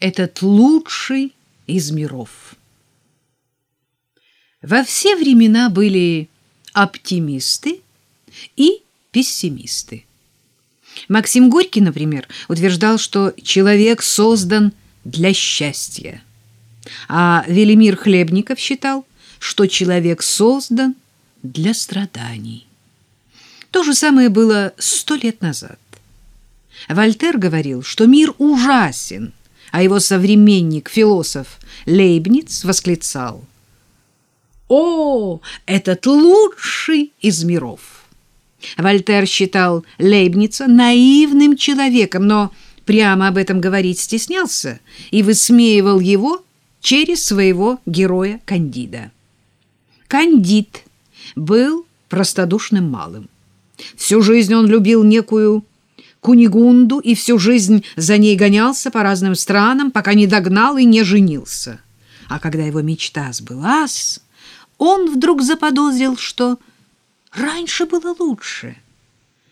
этот лучший из миров. Во все времена были оптимисты и пессимисты. Максим Горький, например, утверждал, что человек создан для счастья. А Велимир Хлебников считал, что человек создан для страданий. То же самое было сто лет назад. Вольтер говорил, что мир ужасен, а его современник, философ Лейбниц, восклицал «О, этот лучший из миров!» Вольтер считал Лейбница наивным человеком, но прямо об этом говорить стеснялся и высмеивал его через своего героя Кандида. Кандид был простодушным малым. Всю жизнь он любил некую Кунигунду и всю жизнь за ней гонялся по разным странам, пока не догнал и не женился. А когда его мечта сбылась, он вдруг заподозрил, что раньше было лучше.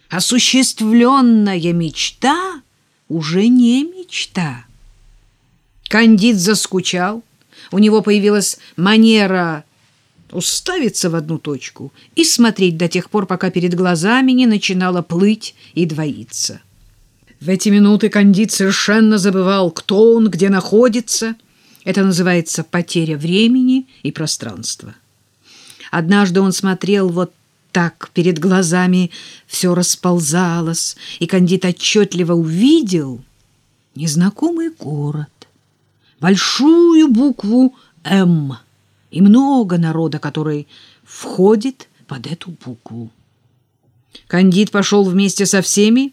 Осуществленная мечта уже не мечта. Кандид заскучал, у него появилась манера уставиться в одну точку и смотреть до тех пор, пока перед глазами не начинало плыть и двоиться. В эти минуты Кандид совершенно забывал, кто он, где находится. Это называется потеря времени и пространства. Однажды он смотрел вот так, перед глазами все расползалось, и Кандид отчетливо увидел незнакомый город, большую букву «М» и много народа, который входит под эту букву. Кандид пошел вместе со всеми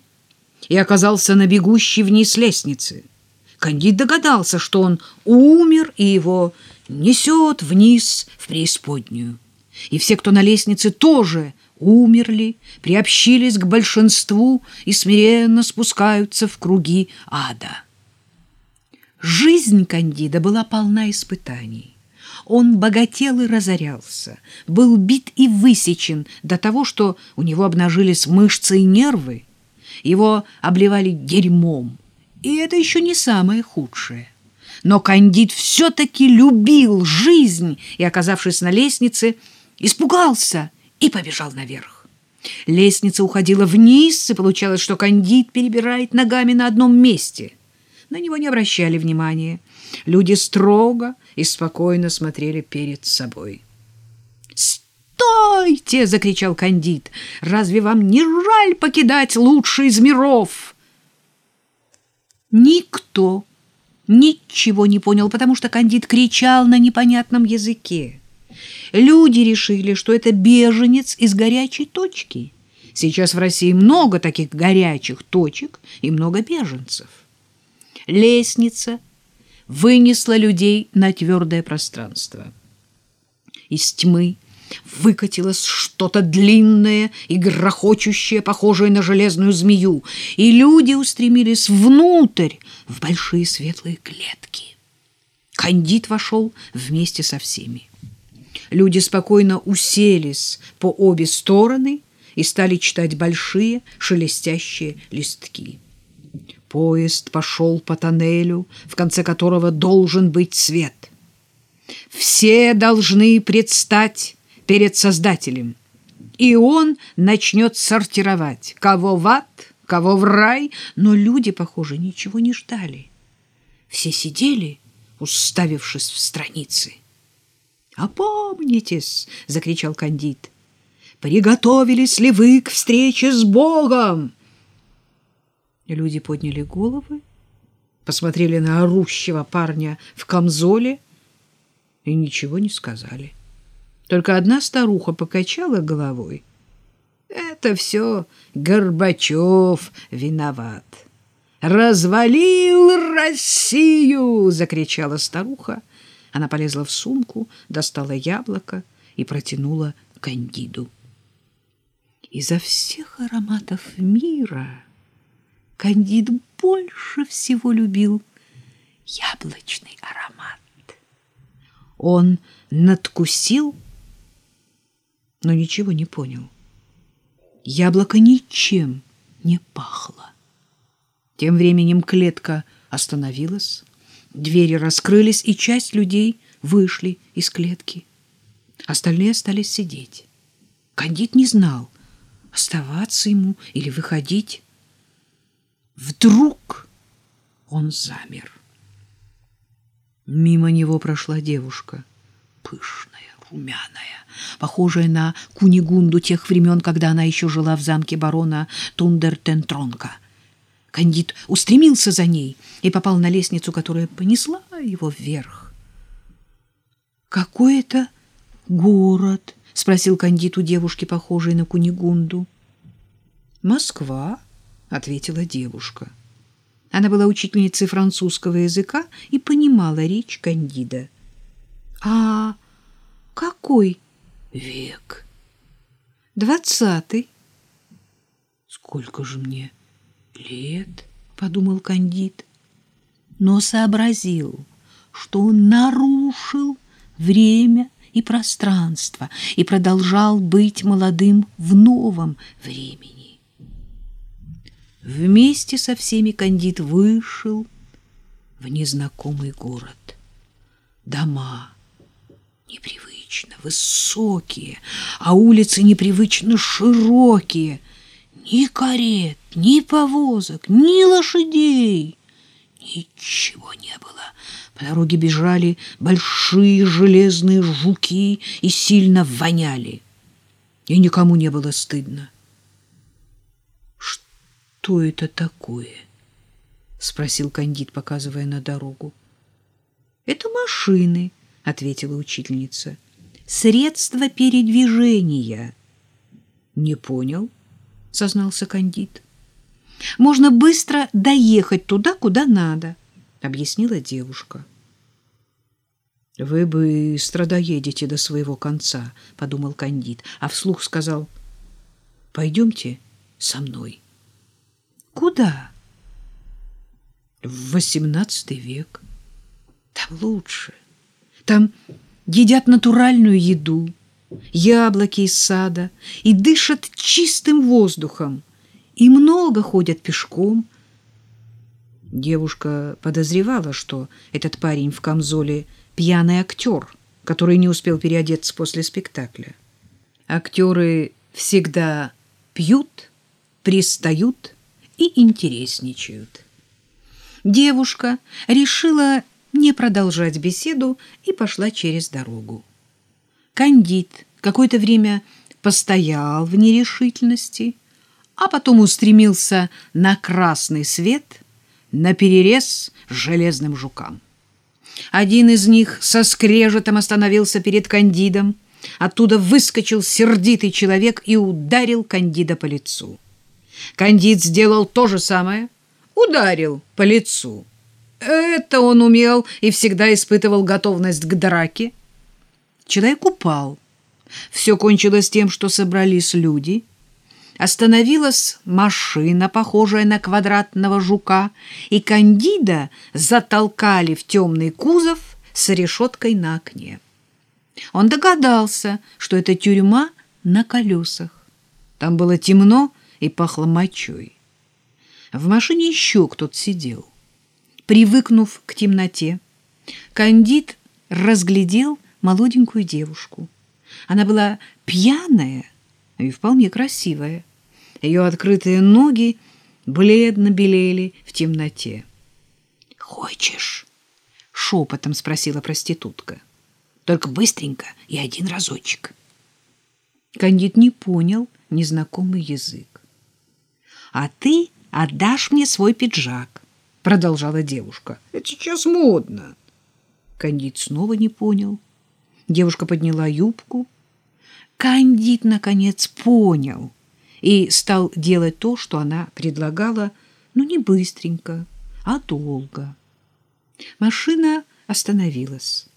и оказался на бегущей вниз лестнице. Кандид догадался, что он умер, и его несет вниз в преисподнюю. И все, кто на лестнице, тоже умерли, приобщились к большинству и смиренно спускаются в круги ада. Жизнь Кандида была полна испытаний. Он богател и разорялся, был бит и высечен до того, что у него обнажились мышцы и нервы. Его обливали дерьмом. И это еще не самое худшее. Но Кандид все-таки любил жизнь и, оказавшись на лестнице, испугался и побежал наверх. Лестница уходила вниз, и получалось, что Кандид перебирает ногами на одном месте. На него не обращали внимания. Люди строго и спокойно смотрели перед собой. «Стойте!» — закричал Кандид. «Разве вам не жаль покидать лучший из миров?» Никто ничего не понял, потому что Кандид кричал на непонятном языке. Люди решили, что это беженец из горячей точки. Сейчас в России много таких горячих точек и много беженцев. Лестница — вынесла людей на твердое пространство. Из тьмы выкатилось что-то длинное и грохочущее, похожее на железную змею, и люди устремились внутрь, в большие светлые клетки. Кандид вошел вместе со всеми. Люди спокойно уселись по обе стороны и стали читать большие шелестящие листки. Поезд пошел по тоннелю, в конце которого должен быть свет. Все должны предстать перед Создателем, и он начнет сортировать, кого в ад, кого в рай, но люди, похоже, ничего не ждали. Все сидели, уставившись в страницы. «Опомнитесь!» — закричал Кандид. «Приготовились ли вы к встрече с Богом?» Люди подняли головы, посмотрели на орущего парня в камзоле и ничего не сказали. Только одна старуха покачала головой. Это все Горбачев виноват. «Развалил Россию!» — закричала старуха. Она полезла в сумку, достала яблоко и протянула кандиду. Изо всех ароматов мира Кандид больше всего любил яблочный аромат. Он надкусил, но ничего не понял. Яблоко ничем не пахло. Тем временем клетка остановилась. Двери раскрылись, и часть людей вышли из клетки. Остальные остались сидеть. Кандид не знал, оставаться ему или выходить. Вдруг он замер. Мимо него прошла девушка, пышная, румяная, похожая на Кунигунду тех времен, когда она еще жила в замке барона Тундертентронка. Кандид устремился за ней и попал на лестницу, которая понесла его вверх. «Какой это город?» — спросил Кандид у девушки, похожей на Кунигунду. «Москва», — ответила девушка. Она была учительницей французского языка и понимала речь Кандида. «А какой век?» «Двадцатый». «Сколько же мне лет?» — подумал Кандид, но сообразил, что он нарушил время и пространство и продолжал быть молодым в новом времени. Вместе со всеми Кандид вышел в незнакомый город. Дома непривычно высокие, а улицы непривычно широкие. Ни карет, ни повозок, ни лошадей. Ничего не было. По дороге бежали большие железные жуки и сильно воняли. И никому не было стыдно. «Что это такое?» — спросил Кандид, показывая на дорогу. «Это машины», — ответила учительница. «Средства передвижения». «Не понял», — сознался Кандид. «Можно быстро доехать туда, куда надо», — объяснила девушка. «Вы быстро доедете до своего конца», — подумал Кандид, а вслух сказал, «Пойдемте со мной». Куда? В восемнадцатый век. Там лучше. Там едят натуральную еду, яблоки из сада и дышат чистым воздухом, и много ходят пешком. Девушка подозревала, что этот парень в камзоле пьяный актер, который не успел переодеться после спектакля. Актеры всегда пьют, пристают и интересничают. Девушка решила не продолжать беседу и пошла через дорогу. Кандид какое-то время постоял в нерешительности, а потом устремился на красный свет на перерез железным жукам. Один из них со скрежетом остановился перед Кандидом, оттуда выскочил сердитый человек и ударил Кандида по лицу. Кандид сделал то же самое, ударил по лицу. Это он умел и всегда испытывал готовность к драке. Человек упал. Все кончилось тем, что собрались люди. Остановилась машина, похожая на квадратного жука, и Кандида затолкали в темный кузов с решеткой на окне. Он догадался, что это тюрьма на колесах. Там было темно, и пахло мочой. В машине еще кто-то сидел. Привыкнув к темноте, Кандид разглядел молоденькую девушку. Она была пьяная и вполне красивая. Ее открытые ноги бледно белели в темноте. «Хочешь?» — шепотом спросила проститутка. «Только быстренько и один разочек». Кандид не понял незнакомый язык а ты отдашь мне свой пиджак, продолжала девушка. Это сейчас модно. Кандид снова не понял. Девушка подняла юбку. Кандид наконец понял и стал делать то, что она предлагала, ну не быстренько, а долго. Машина остановилась.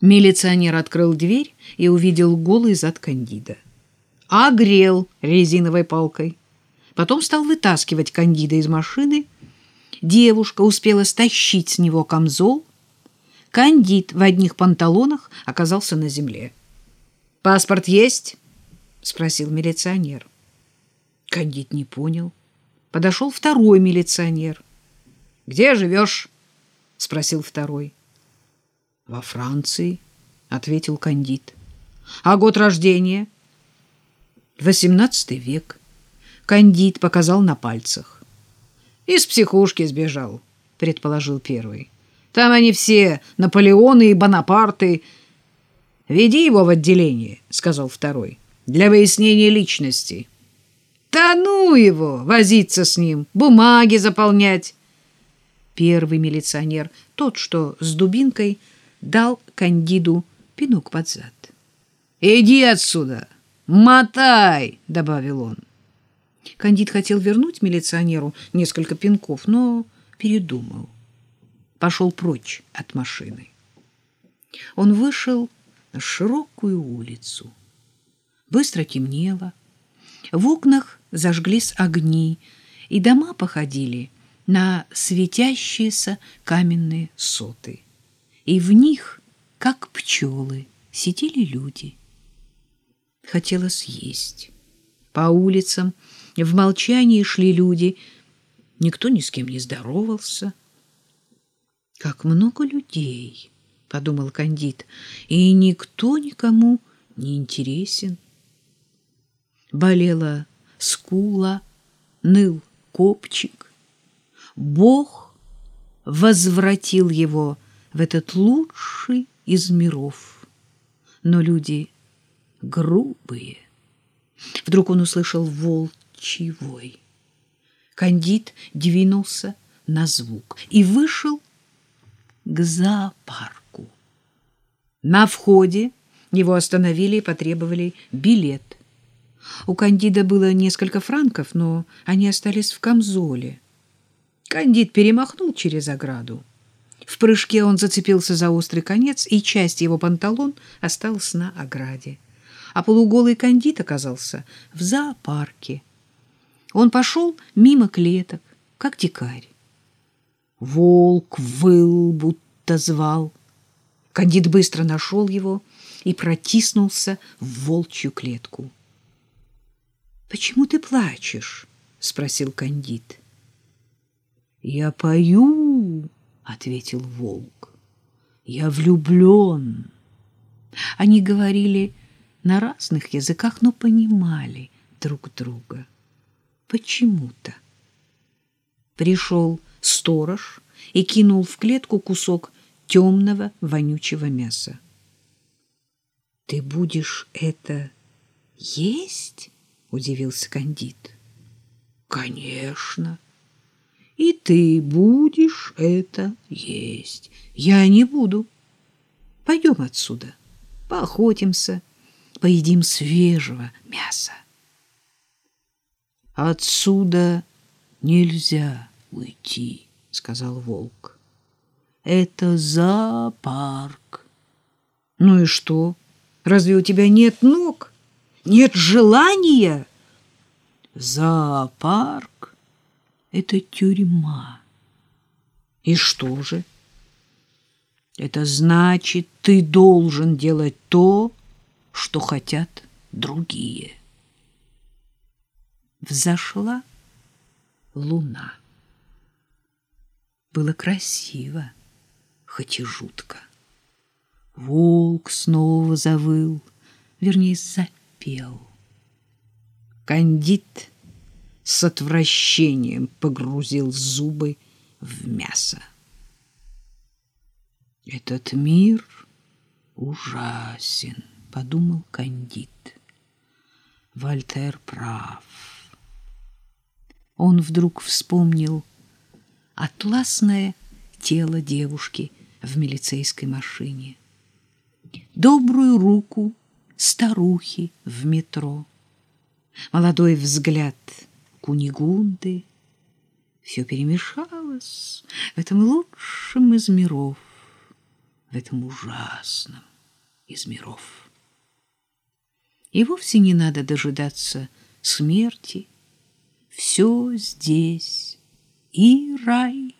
Милиционер открыл дверь и увидел голый зад Кандида. Огрел резиновой палкой. Потом стал вытаскивать Кандида из машины. Девушка успела стащить с него камзол. Кандид в одних панталонах оказался на земле. «Паспорт есть?» — спросил милиционер. Кандид не понял. Подошел второй милиционер. «Где живешь?» — спросил второй. Во Франции, ответил Кандид. А год рождения? Восемнадцатый век. Кандид показал на пальцах. Из психушки сбежал, предположил первый. Там они все Наполеоны и Бонапарты. Веди его в отделение, сказал второй, для выяснения личности. Да ну его, возиться с ним, бумаги заполнять. Первый милиционер, тот, что с дубинкой, дал кандиду пинок под зад. «Иди отсюда! Мотай!» — добавил он. Кандид хотел вернуть милиционеру несколько пинков, но передумал. Пошел прочь от машины. Он вышел на широкую улицу. Быстро темнело. В окнах зажглись огни, и дома походили на светящиеся каменные соты. И в них, как пчелы, сидели люди. Хотелось есть. По улицам в молчании шли люди. Никто ни с кем не здоровался. «Как много людей!» — подумал Кандид. «И никто никому не интересен». Болела скула, ныл копчик. Бог возвратил его в этот лучший из миров. Но люди грубые. Вдруг он услышал волчий вой. Кандид двинулся на звук и вышел к зоопарку. На входе его остановили и потребовали билет. У Кандида было несколько франков, но они остались в камзоле. Кандид перемахнул через ограду. В прыжке он зацепился за острый конец, и часть его панталон осталась на ограде. А полуголый Кандид оказался в зоопарке. Он пошел мимо клеток, как дикарь. Волк выл, будто звал. Кандид быстро нашел его и протиснулся в волчью клетку. Почему ты плачешь? спросил Кандид. Я пою, ответил волк. Я влюблен. Они говорили на разных языках, но понимали друг друга. Почему-то. Пришел сторож и кинул в клетку кусок темного вонючего мяса. Ты будешь это есть? удивился Кандид. Конечно. И ты будешь это есть. Я не буду. Пойдем отсюда. Поохотимся, поедим свежего мяса. Отсюда нельзя уйти, сказал волк. Это зоопарк. Ну и что? Разве у тебя нет ног? нет желания. Зоопарк — это тюрьма. И что же? Это значит, ты должен делать то, что хотят другие. Взошла луна. Было красиво, хоть и жутко. Волк снова завыл, вернее, запел пел. Кандид с отвращением погрузил зубы в мясо. Этот мир ужасен, подумал Кандид. Вольтер прав. Он вдруг вспомнил атласное тело девушки в милицейской машине, добрую руку старухи в метро, молодой взгляд Кунигунды. Все перемешалось в этом лучшем из миров, в этом ужасном из миров. И вовсе не надо дожидаться смерти. Все здесь и рай,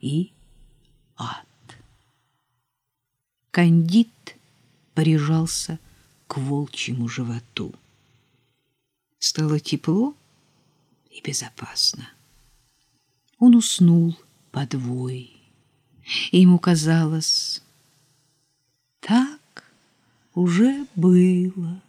и ад. Кандид прижался к волчьему животу. Стало тепло и безопасно. Он уснул подвой. И ему казалось, так уже было.